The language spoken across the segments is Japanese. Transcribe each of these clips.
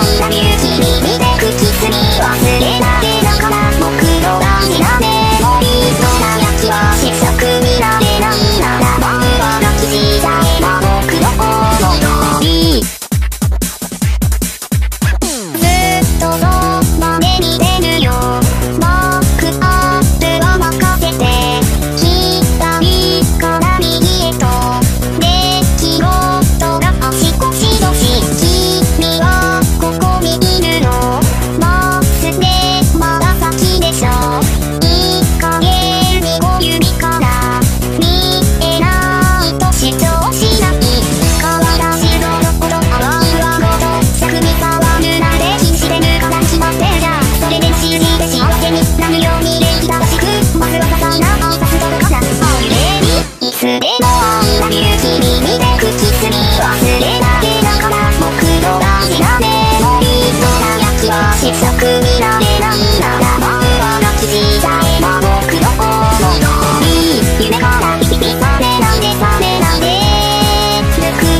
君見てくきすぎ忘れ僕の涙メモリーそ焼きは失速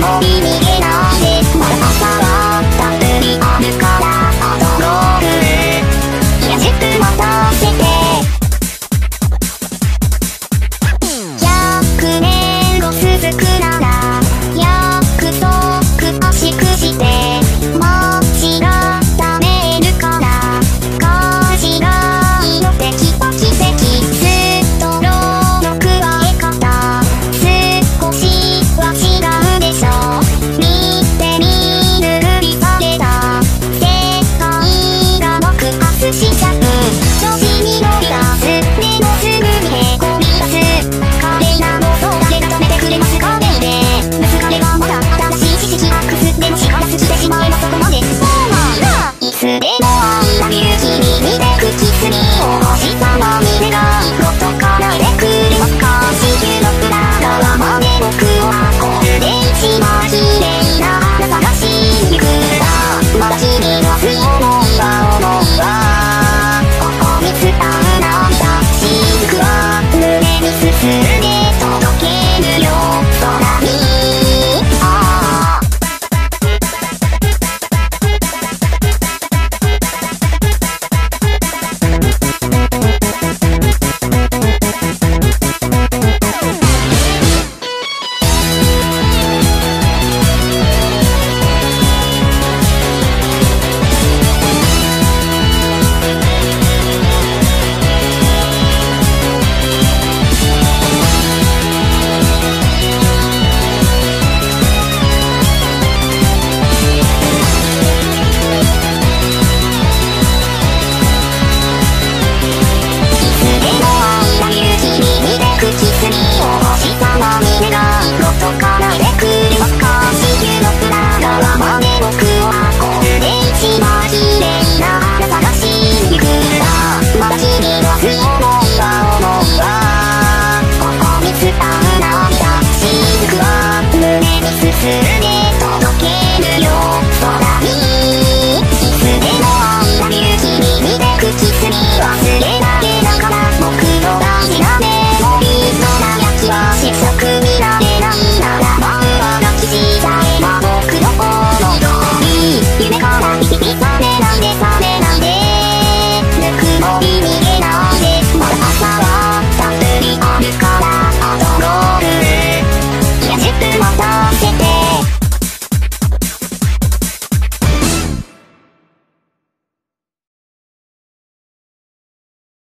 Oh. でもあんなに君に出て口すりを干したのに願い事叶えてくれますか地球の裏側まで僕はこれで一番綺麗な花探しに行くんだまだ君の強いは思いはここに伝う涙雫は胸に進む Thank you.